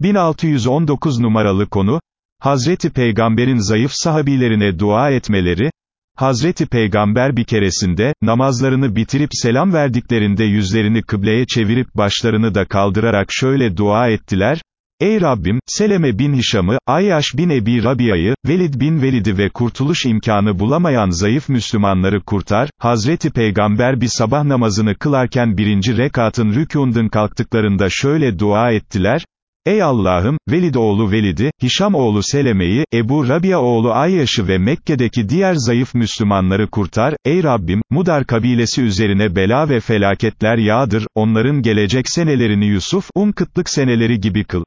1619 numaralı konu, Hazreti Peygamber'in zayıf sahabilerine dua etmeleri, Hazreti Peygamber bir keresinde, namazlarını bitirip selam verdiklerinde yüzlerini kıbleye çevirip başlarını da kaldırarak şöyle dua ettiler, Ey Rabbim, Seleme bin Hişam'ı, Ayyaş bin Ebi Rabia'yı, Velid bin Velid'i ve kurtuluş imkanı bulamayan zayıf Müslümanları kurtar, Hazreti Peygamber bir sabah namazını kılarken birinci rekatın rükûndun kalktıklarında şöyle dua ettiler, Ey Allah'ım, Velid oğlu Velid'i, Hişam oğlu Seleme'yi, Ebu Rabia oğlu Ayyaş'ı ve Mekke'deki diğer zayıf Müslümanları kurtar, ey Rabbim, Mudar kabilesi üzerine bela ve felaketler yağdır, onların gelecek senelerini Yusuf, un kıtlık seneleri gibi kıl.